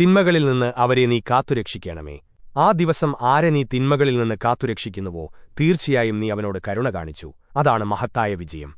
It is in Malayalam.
തിന്മകളിൽ നിന്ന് അവരെ നീ കാത്തുരക്ഷിക്കണമേ. ആ ദിവസം ആരെ നീ തിന്മകളിൽ നിന്ന് കാത്തുരക്ഷിക്കുന്നുവോ? തീർച്ചയായും നീ അവനോട് കരുണ കാണിച്ചു. അതാണ് മഹത്തായ വിജയം.